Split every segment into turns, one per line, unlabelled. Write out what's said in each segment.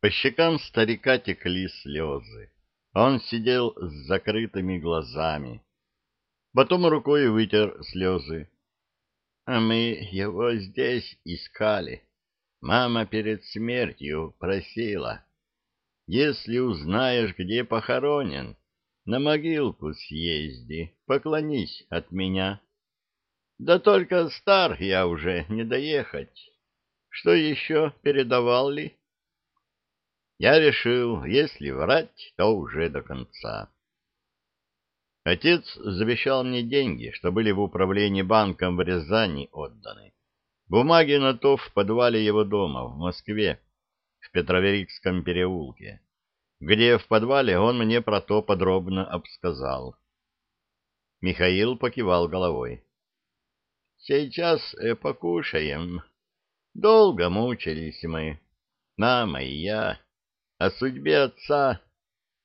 По щекам старика текли слезы. Он сидел с закрытыми глазами. Потом рукой вытер слезы. А мы его здесь искали. Мама перед смертью просила. Если узнаешь, где похоронен, на могилку съезди, поклонись от меня. Да только стар я уже не доехать. Что еще передавал ли? Я решил, если врать, то уже до конца. Отец завещал мне деньги, что были в управлении банком в Рязани отданы. Бумаги на то в подвале его дома в Москве, в Петроверикском переулке, где в подвале он мне про то подробно обсказал. Михаил покивал головой. «Сейчас э, покушаем. Долго мучились мы, мама и я, о судьбе отца,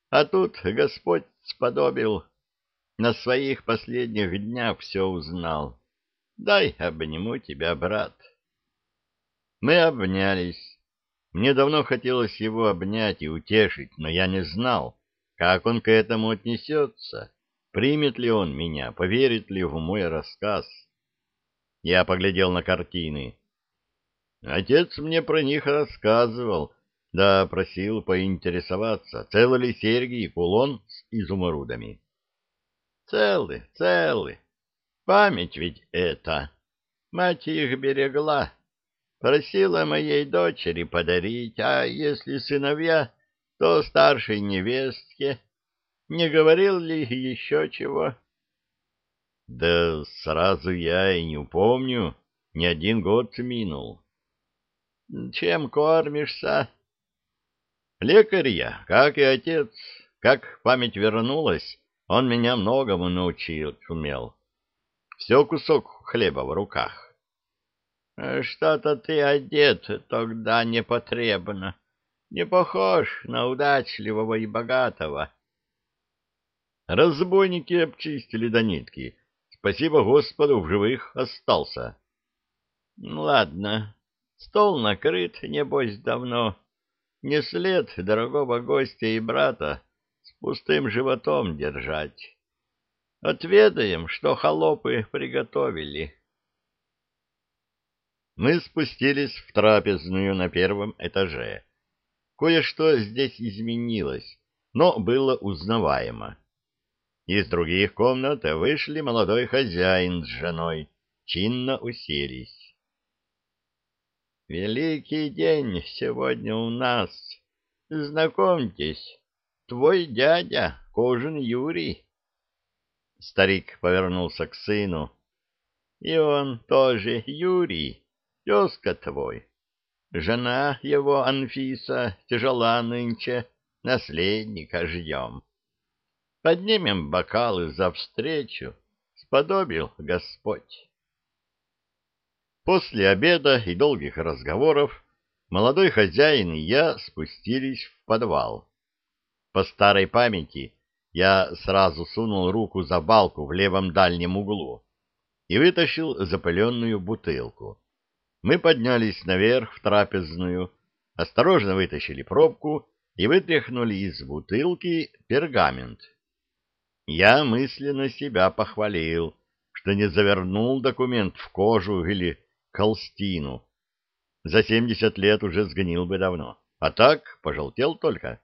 а тут Господь сподобил, на своих последних днях все узнал. Дай обниму тебя, брат. Мы обнялись. Мне давно хотелось его обнять и утешить, но я не знал, как он к этому отнесется, примет ли он меня, поверит ли в мой рассказ. Я поглядел на картины. Отец мне про них рассказывал, да просил поинтересоваться, целы ли серьги и кулон с изумрудами. Целы, целы. Память ведь это. Мать их берегла. Просила моей дочери подарить, а если сыновья, то старшей невестке. Не говорил ли еще чего? Да сразу я и не упомню. Не один год минул. Чем кормишься? Лекарь я, как и отец. Как память вернулась, он меня многому научил, умел. Все кусок хлеба в руках. Что-то ты одет тогда непотребно. Не похож на удачливого и богатого. Разбойники обчистили до нитки. Спасибо Господу, в живых остался. Ладно, стол накрыт, небось, давно. Не след дорогого гостя и брата с пустым животом держать. Отведаем, что холопы приготовили. Мы спустились в трапезную на первом этаже. Кое-что здесь изменилось, но было узнаваемо. Из других комнат вышли молодой хозяин с женой, чинно уселись. «Великий день сегодня у нас. Знакомьтесь, твой дядя, Кожин Юрий». Старик повернулся к сыну. «И он тоже Юрий, тезка твой. Жена его, Анфиса, тяжела нынче, наследника ждем. Поднимем бокалы за встречу, сподобил Господь». После обеда и долгих разговоров молодой хозяин и я спустились в подвал. По старой памяти я сразу сунул руку за балку в левом дальнем углу и вытащил запыленную бутылку. Мы поднялись наверх в трапезную, осторожно вытащили пробку и вытряхнули из бутылки пергамент. Я мысленно себя похвалил, что не завернул документ в кожу или холстину. За семьдесят лет уже сгнил бы давно, а так пожелтел только.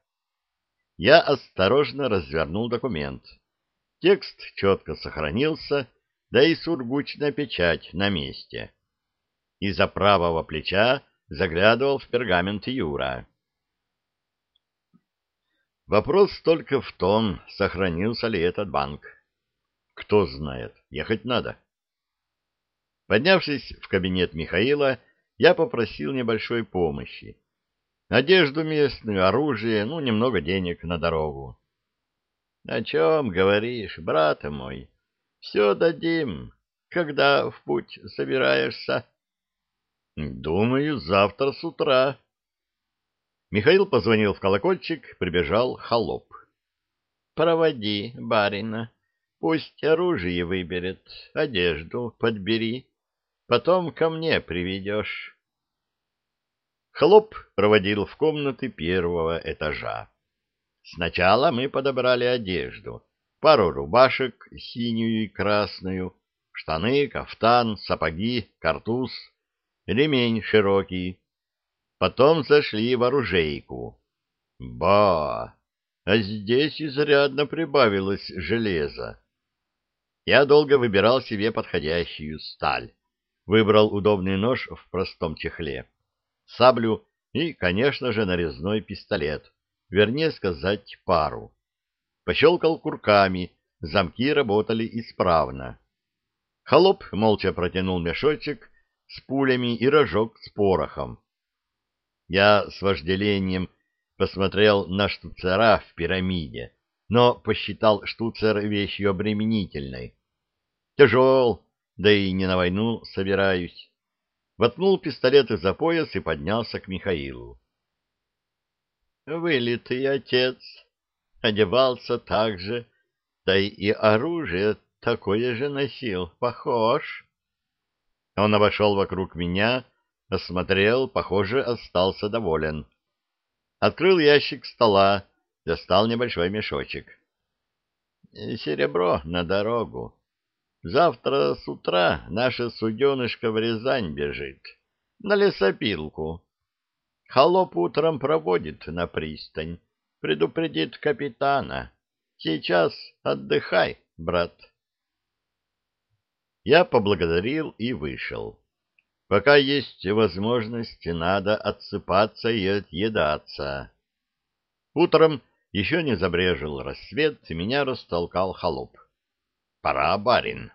Я осторожно развернул документ. Текст четко сохранился, да и сургучная печать на месте. Из-за правого плеча заглядывал в пергамент Юра. Вопрос только в том, сохранился ли этот банк. Кто знает, ехать надо. Поднявшись в кабинет Михаила, я попросил небольшой помощи одежду местную, оружие, ну, немного денег на дорогу. — О чем говоришь, брат мой? Все дадим. Когда в путь собираешься? — Думаю, завтра с утра. Михаил позвонил в колокольчик, прибежал холоп. — Проводи барина. Пусть оружие выберет, одежду подбери. Потом ко мне приведешь. Хлоп проводил в комнаты первого этажа. Сначала мы подобрали одежду. Пару рубашек, синюю и красную, штаны, кафтан, сапоги, картуз, ремень широкий. Потом зашли в оружейку. Ба! А здесь изрядно прибавилось железа. Я долго выбирал себе подходящую сталь. Выбрал удобный нож в простом чехле, саблю и, конечно же, нарезной пистолет, вернее сказать, пару. Пощелкал курками, замки работали исправно. Холоп молча протянул мешочек с пулями и рожок с порохом. Я с вожделением посмотрел на штуцера в пирамиде, но посчитал штуцер вещью обременительной. Тяжел, да и не на войну собираюсь. Воткнул пистолет из-за пояс и поднялся к Михаилу. Вылитый отец одевался так же, да и оружие такое же носил, похож. Он обошел вокруг меня, осмотрел, похоже, остался доволен. Открыл ящик стола, достал небольшой мешочек. Серебро на дорогу. Завтра с утра наша суденышка в Рязань бежит. На лесопилку. Холоп утром проводит на пристань. Предупредит капитана. Сейчас отдыхай, брат. Я поблагодарил и вышел. Пока есть возможность, надо отсыпаться и отъедаться. Утром еще не забрежил рассвет, и меня растолкал холоп. Пора, барин.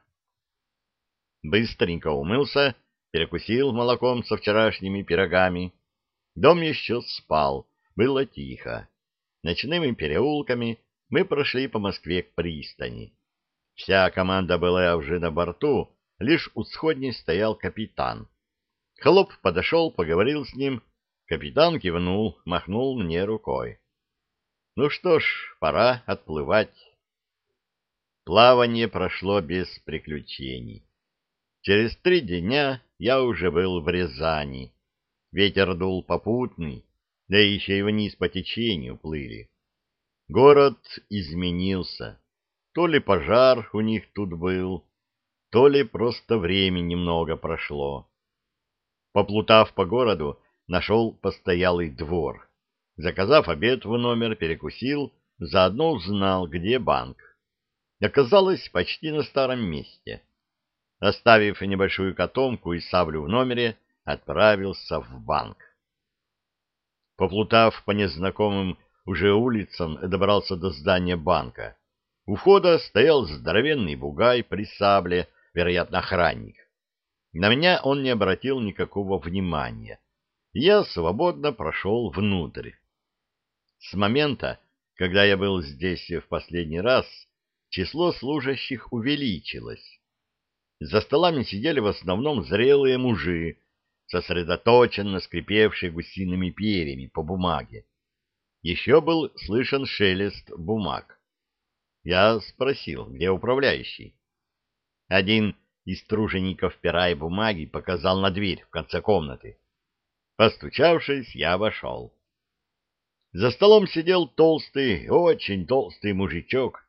Быстренько умылся, перекусил молоком со вчерашними пирогами. Дом еще спал, было тихо. Ночными переулками мы прошли по Москве к пристани. Вся команда была уже на борту, лишь у сходней стоял капитан. Холоп подошел, поговорил с ним. Капитан кивнул, махнул мне рукой. Ну что ж, пора отплывать. Плавание прошло без приключений. Через три дня я уже был в Рязани. Ветер дул попутный, да еще и вниз по течению плыли. Город изменился. То ли пожар у них тут был, то ли просто времени немного прошло. Поплутав по городу, нашел постоялый двор. Заказав обед в номер, перекусил, заодно узнал, где банк. Оказалось, почти на старом месте. Оставив небольшую котомку и саблю в номере, отправился в банк. Поплутав по незнакомым уже улицам, добрался до здания банка. У входа стоял здоровенный бугай при сабле, вероятно, охранник. На меня он не обратил никакого внимания. Я свободно прошел внутрь. С момента, когда я был здесь в последний раз, число служащих увеличилось. За столами сидели в основном зрелые мужи, сосредоточенно скрипевшие гусиными перьями по бумаге. Еще был слышен шелест бумаг. Я спросил, где управляющий. Один из тружеников пера и бумаги показал на дверь в конце комнаты. Постучавшись, я вошел. За столом сидел толстый, очень толстый мужичок,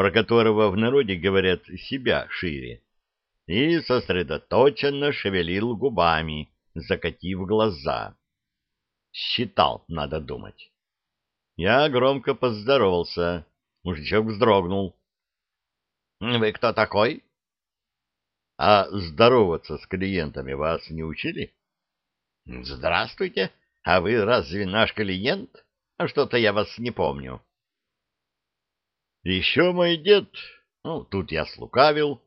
про которого в народе говорят себя шире, и сосредоточенно шевелил губами, закатив глаза. Считал, надо думать. Я громко поздоровался. Мужичок вздрогнул. — Вы кто такой? А здороваться с клиентами вас не учили? Здравствуйте. А вы разве наш клиент? А что-то я вас не помню. Еще мой дед, ну, тут я слукавил,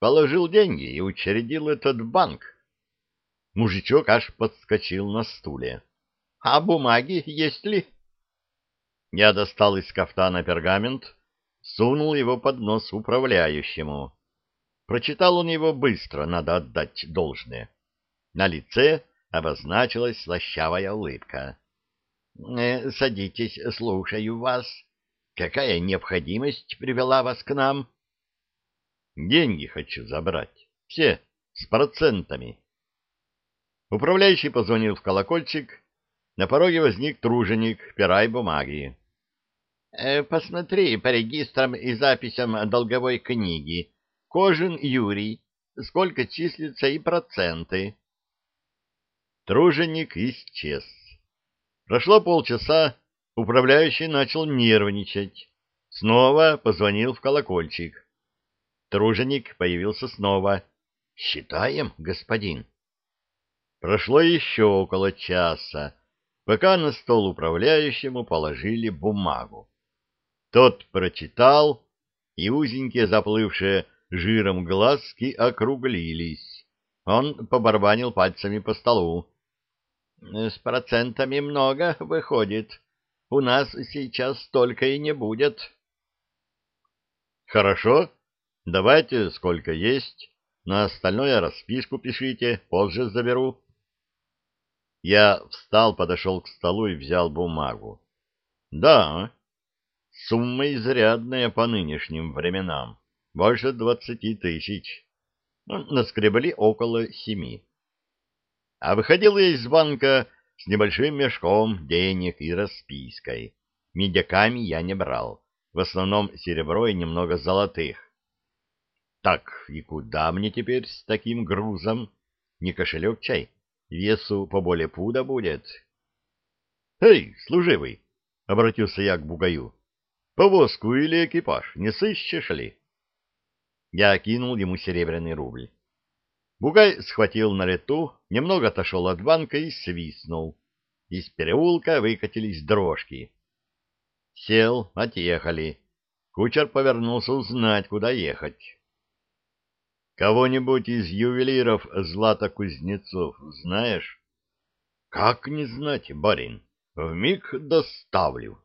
положил деньги и учредил этот банк. Мужичок аж подскочил на стуле. А бумаги есть ли? Я достал из кафтана пергамент, сунул его под нос управляющему. Прочитал он его быстро, надо отдать должное. На лице обозначилась слащавая улыбка. «Э, — Садитесь, слушаю вас. Какая необходимость привела вас к нам? — Деньги хочу забрать. Все, с процентами. Управляющий позвонил в колокольчик. На пороге возник труженик, пера и бумаги.
Э, посмотри по регистрам и записям долговой книги. Кожин Юрий. Сколько числится и проценты.
Труженик исчез. Прошло полчаса, управляющий начал нервничать. Снова позвонил в колокольчик. Труженик появился снова. «Считаем, господин». Прошло еще около часа, пока на стол управляющему положили бумагу. Тот прочитал, и узенькие заплывшие жиром глазки округлились. Он побарбанил пальцами по столу. — С процентами много выходит. У нас сейчас столько и не будет. — Хорошо. Давайте сколько есть. На остальное расписку пишите, позже заберу. Я встал, подошел к столу и взял бумагу. — Да, Сумма изрядная по нынешним временам, больше двадцати тысяч. Наскребли около семи. А выходил я из банка с небольшим мешком денег и распиской. Медяками я не брал, в основном серебро и немного золотых. Так, и куда мне теперь с таким грузом? Не кошелек чай, весу поболее пуда будет. — Эй, служивый! — обратился я к бугаю. Повозку или экипаж не сыщешь ли? Я кинул ему серебряный рубль. Бугай схватил на лету, немного отошел от банка и свистнул. Из переулка выкатились дрожки. Сел, отъехали. Кучер повернулся узнать, куда ехать. Кого-нибудь из ювелиров Злата Кузнецов знаешь? Как не знать, барин? Вмиг доставлю.